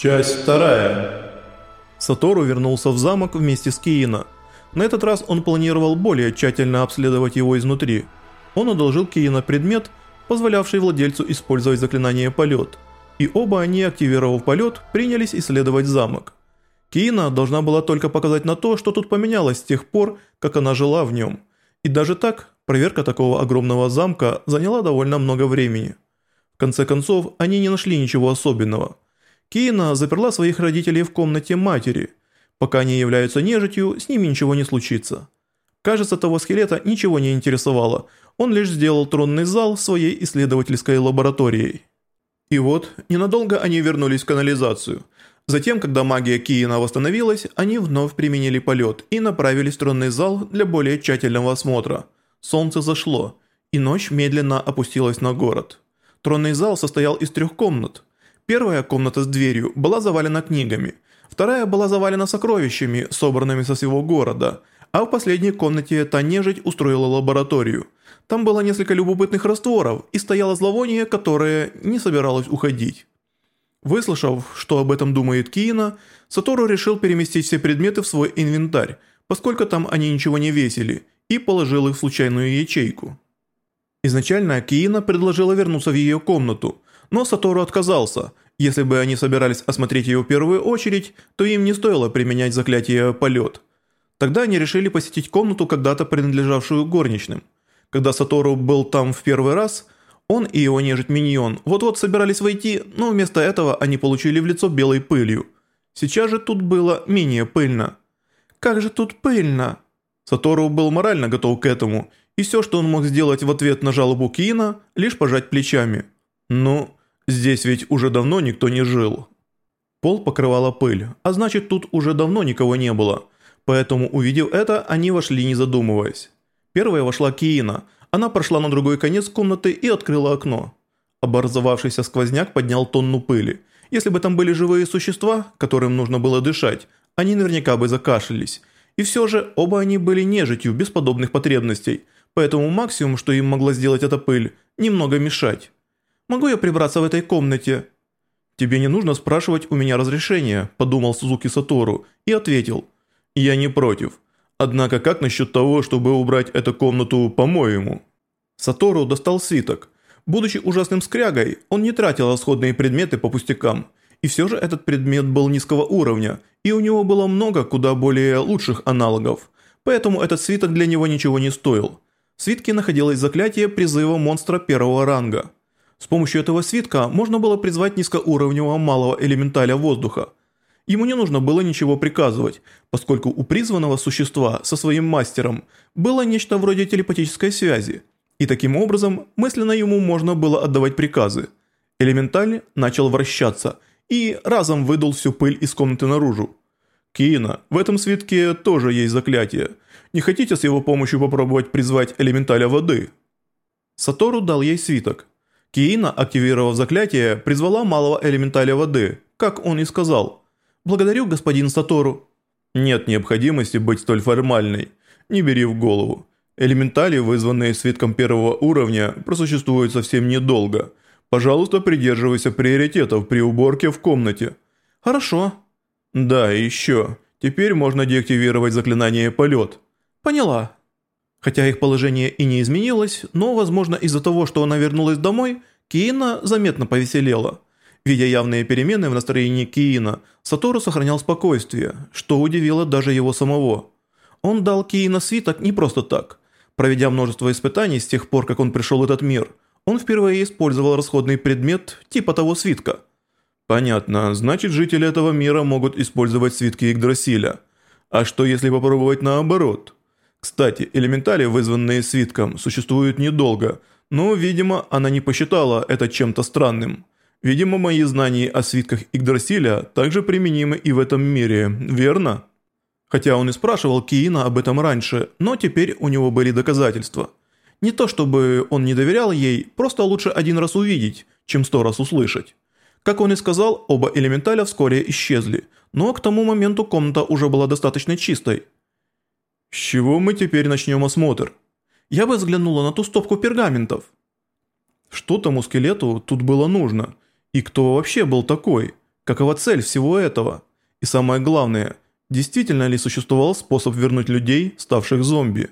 Часть вторая. Сатору вернулся в замок вместе с Киина. На этот раз он планировал более тщательно обследовать его изнутри. Он одолжил Киина предмет, позволявший владельцу использовать заклинание «Полет», и оба они, активировав полет, принялись исследовать замок. Киина должна была только показать на то, что тут поменялось с тех пор, как она жила в нем. И даже так, проверка такого огромного замка заняла довольно много времени. В конце концов, они не нашли ничего особенного. Киина заперла своих родителей в комнате матери. Пока они являются нежитью, с ними ничего не случится. Кажется, того скелета ничего не интересовало, он лишь сделал тронный зал своей исследовательской лабораторией. И вот, ненадолго они вернулись в канализацию. Затем, когда магия Киина восстановилась, они вновь применили полет и направились в тронный зал для более тщательного осмотра. Солнце зашло, и ночь медленно опустилась на город. Тронный зал состоял из трех комнат. Первая комната с дверью была завалена книгами, вторая была завалена сокровищами, собранными со всего города, а в последней комнате та нежить устроила лабораторию. Там было несколько любопытных растворов и стояло зловоние, которое не собиралось уходить. Выслушав, что об этом думает Киина, Сатору решил переместить все предметы в свой инвентарь, поскольку там они ничего не весили, и положил их в случайную ячейку. Изначально Киина предложила вернуться в ее комнату, но Сатору отказался. Если бы они собирались осмотреть ее в первую очередь, то им не стоило применять заклятие «полет». Тогда они решили посетить комнату, когда-то принадлежавшую горничным. Когда Сатору был там в первый раз – он и его нежить-миньон вот-вот собирались войти, но вместо этого они получили в лицо белой пылью. Сейчас же тут было менее пыльно. «Как же тут пыльно!» Сатору был морально готов к этому, и все, что он мог сделать в ответ на жалобу Киина, лишь пожать плечами. «Ну, здесь ведь уже давно никто не жил». Пол покрывала пыль, а значит тут уже давно никого не было. Поэтому, увидев это, они вошли не задумываясь. Первая вошла Киина – она прошла на другой конец комнаты и открыла окно. Образовавшийся сквозняк поднял тонну пыли. Если бы там были живые существа, которым нужно было дышать, они наверняка бы закашлялись. И все же оба они были нежитью без подобных потребностей, поэтому максимум, что им могла сделать эта пыль, немного мешать. «Могу я прибраться в этой комнате?» «Тебе не нужно спрашивать у меня разрешения», – подумал Сузуки Сатору и ответил. «Я не против. Однако как насчет того, чтобы убрать эту комнату по-моему? Сатору достал свиток. Будучи ужасным скрягой, он не тратил расходные предметы по пустякам. И все же этот предмет был низкого уровня, и у него было много куда более лучших аналогов. Поэтому этот свиток для него ничего не стоил. В свитке находилось заклятие призыва монстра первого ранга. С помощью этого свитка можно было призвать низкоуровневого малого элементаля воздуха – Ему не нужно было ничего приказывать, поскольку у призванного существа со своим мастером было нечто вроде телепатической связи, и таким образом мысленно ему можно было отдавать приказы. Элементаль начал вращаться и разом выдул всю пыль из комнаты наружу. «Киина, в этом свитке тоже есть заклятие. Не хотите с его помощью попробовать призвать элементаля воды?» Сатору дал ей свиток. Киина, активировав заклятие, призвала малого элементаля воды, как он и сказал – «Благодарю, господин Сатору». «Нет необходимости быть столь формальной. Не бери в голову. Элементали, вызванные свитком первого уровня, просуществуют совсем недолго. Пожалуйста, придерживайся приоритетов при уборке в комнате». «Хорошо». «Да, и еще. Теперь можно деактивировать заклинание «Полет». «Поняла». Хотя их положение и не изменилось, но, возможно, из-за того, что она вернулась домой, Киина заметно повеселела – Видя явные перемены в настроении Киина, Сатору сохранял спокойствие, что удивило даже его самого. Он дал Киина свиток не просто так. Проведя множество испытаний с тех пор, как он пришел в этот мир, он впервые использовал расходный предмет типа того свитка. Понятно, значит жители этого мира могут использовать свитки Игдрасиля. А что если попробовать наоборот? Кстати, элементали, вызванные свитком, существуют недолго, но, видимо, она не посчитала это чем-то странным. Видимо, мои знания о свитках Игдрасиля также применимы и в этом мире, верно? Хотя он и спрашивал Киина об этом раньше, но теперь у него были доказательства. Не то чтобы он не доверял ей, просто лучше один раз увидеть, чем сто раз услышать. Как он и сказал, оба элементаля вскоре исчезли, но к тому моменту комната уже была достаточно чистой. С чего мы теперь начнем осмотр? Я бы взглянула на ту стопку пергаментов. Что тому скелету тут было нужно? И кто вообще был такой? Какова цель всего этого? И самое главное, действительно ли существовал способ вернуть людей, ставших зомби?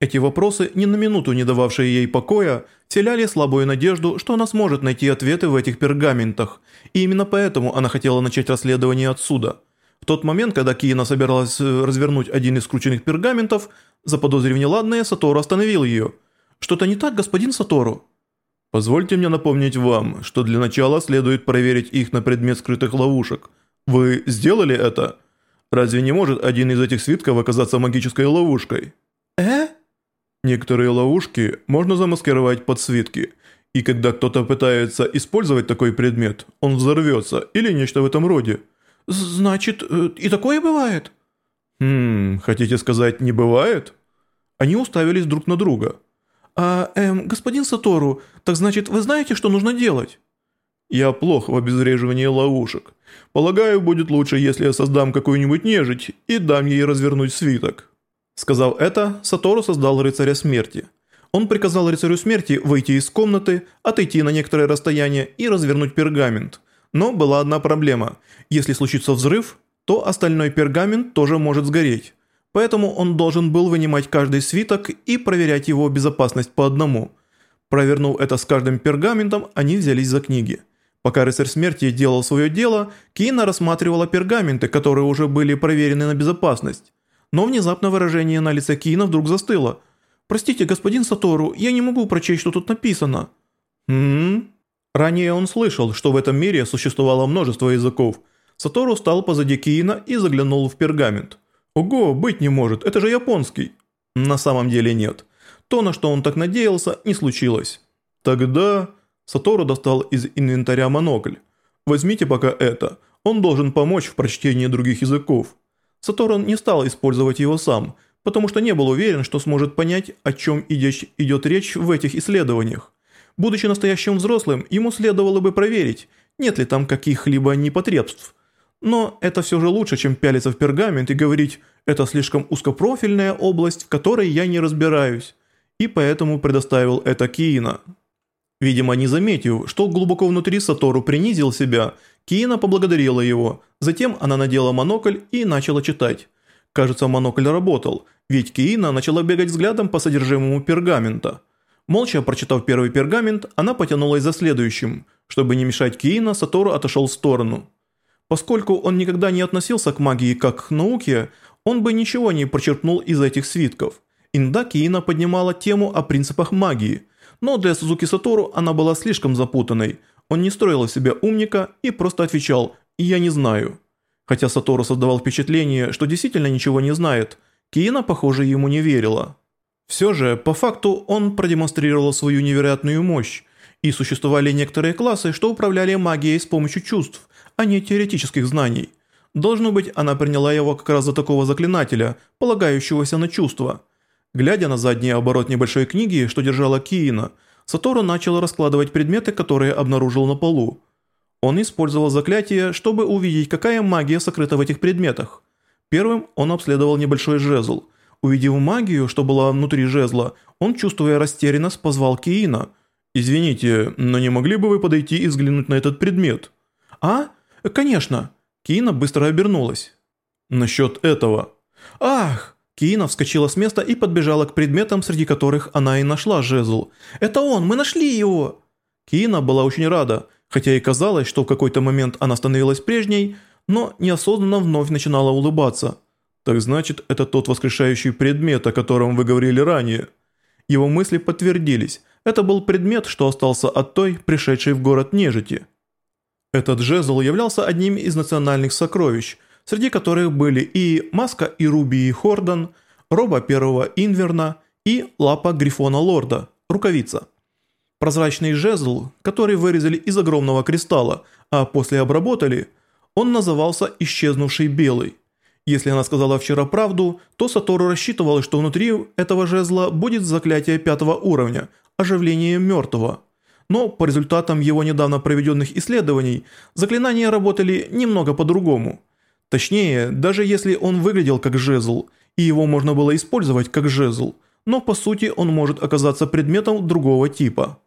Эти вопросы, ни на минуту не дававшие ей покоя, вселяли слабую надежду, что она сможет найти ответы в этих пергаментах, и именно поэтому она хотела начать расследование отсюда. В тот момент, когда Киена собиралась э, развернуть один из скрученных пергаментов, заподозрив неладное, Сатору остановил ее. «Что-то не так, господин Сатору?» «Позвольте мне напомнить вам, что для начала следует проверить их на предмет скрытых ловушек. Вы сделали это? Разве не может один из этих свитков оказаться магической ловушкой?» «Э?» Некоторые ловушки можно замаскировать под свитки, и когда кто-то пытается использовать такой предмет, он взорвется или нечто в этом роде. «Значит, э, и такое бывает?» «Хм, хотите сказать, не бывает?» Они уставились друг на друга. «А, эм, господин Сатору, так значит, вы знаете, что нужно делать?» «Я плох в обезвреживании ловушек. Полагаю, будет лучше, если я создам какую-нибудь нежить и дам ей развернуть свиток». Сказав это, Сатору создал рыцаря смерти. Он приказал рыцарю смерти выйти из комнаты, отойти на некоторое расстояние и развернуть пергамент. Но была одна проблема. Если случится взрыв, то остальной пергамент тоже может сгореть. Поэтому он должен был вынимать каждый свиток и проверять его безопасность по одному. Провернув это с каждым пергаментом, они взялись за книги. Пока рыцарь смерти делал свое дело, Кина рассматривала пергаменты, которые уже были проверены на безопасность. Но внезапно выражение на лице Кина вдруг застыло. «Простите, господин Сатору, я не могу прочесть, что тут написано». «Хм?» Ранее он слышал, что в этом мире существовало множество языков. Сатору стал позади Киина и заглянул в пергамент. «Ого, быть не может, это же японский». На самом деле нет. То, на что он так надеялся, не случилось. Тогда... Сатору достал из инвентаря монокль. «Возьмите пока это. Он должен помочь в прочтении других языков». Саторон не стал использовать его сам, потому что не был уверен, что сможет понять, о чем идет речь в этих исследованиях. Будучи настоящим взрослым, ему следовало бы проверить, нет ли там каких-либо непотребств. Но это все же лучше, чем пялиться в пергамент и говорить «это слишком узкопрофильная область, в которой я не разбираюсь», и поэтому предоставил это Киина. Видимо, не заметив, что глубоко внутри Сатору принизил себя, Киина поблагодарила его, затем она надела монокль и начала читать. Кажется, монокль работал, ведь Киина начала бегать взглядом по содержимому пергамента. Молча прочитав первый пергамент, она потянулась за следующим. Чтобы не мешать Киина, Сатору отошел в сторону. Поскольку он никогда не относился к магии как к науке, он бы ничего не прочерпнул из этих свитков. Инда Киина поднимала тему о принципах магии – но для Сузуки Сатору она была слишком запутанной. Он не строил из себя умника и просто отвечал «я не знаю». Хотя Сатору создавал впечатление, что действительно ничего не знает, Киина, похоже, ему не верила. Все же, по факту, он продемонстрировал свою невероятную мощь, и существовали некоторые классы, что управляли магией с помощью чувств, а не теоретических знаний. Должно быть, она приняла его как раз за такого заклинателя, полагающегося на чувства – Глядя на задний оборот небольшой книги, что держала Киина, Сатору начал раскладывать предметы, которые обнаружил на полу. Он использовал заклятие, чтобы увидеть, какая магия сокрыта в этих предметах. Первым он обследовал небольшой жезл. Увидев магию, что была внутри жезла, он, чувствуя растерянность, позвал Киина. «Извините, но не могли бы вы подойти и взглянуть на этот предмет?» «А? Конечно!» Киина быстро обернулась. «Насчет этого». «Ах!» Киина вскочила с места и подбежала к предметам, среди которых она и нашла жезл. «Это он! Мы нашли его!» Киина была очень рада, хотя и казалось, что в какой-то момент она становилась прежней, но неосознанно вновь начинала улыбаться. «Так значит, это тот воскрешающий предмет, о котором вы говорили ранее». Его мысли подтвердились. Это был предмет, что остался от той, пришедшей в город нежити. Этот жезл являлся одним из национальных сокровищ – среди которых были и Маска и Руби и Хордон, Роба Первого Инверна и Лапа Грифона Лорда, рукавица. Прозрачный жезл, который вырезали из огромного кристалла, а после обработали, он назывался «Исчезнувший белый». Если она сказала вчера правду, то Сатору рассчитывала, что внутри этого жезла будет заклятие пятого уровня – оживление мертвого. Но по результатам его недавно проведенных исследований, заклинания работали немного по-другому – Точнее, даже если он выглядел как жезл, и его можно было использовать как жезл, но по сути он может оказаться предметом другого типа.